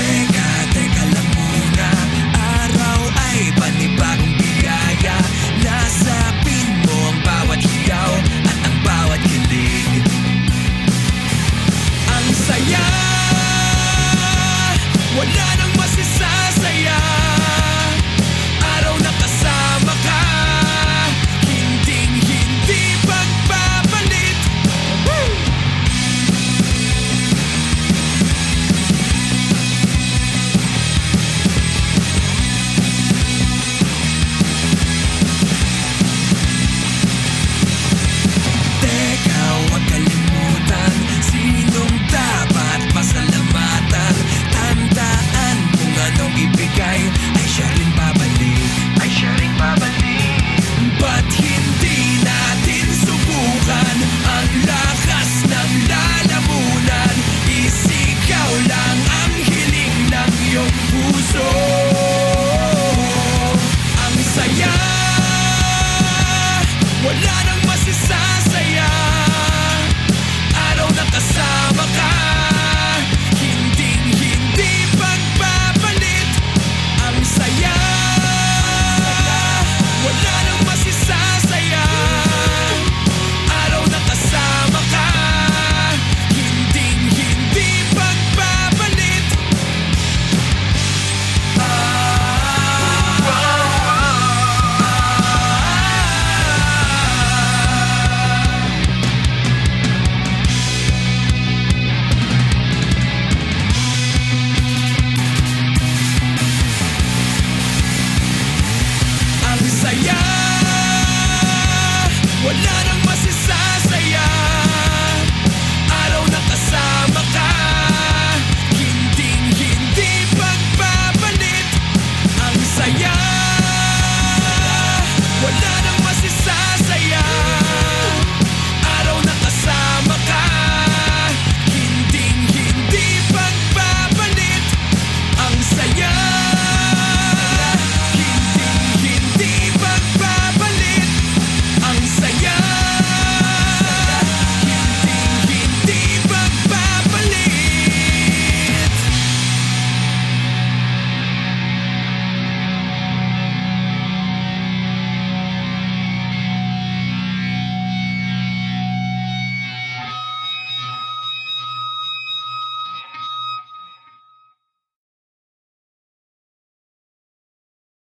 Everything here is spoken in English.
think We're not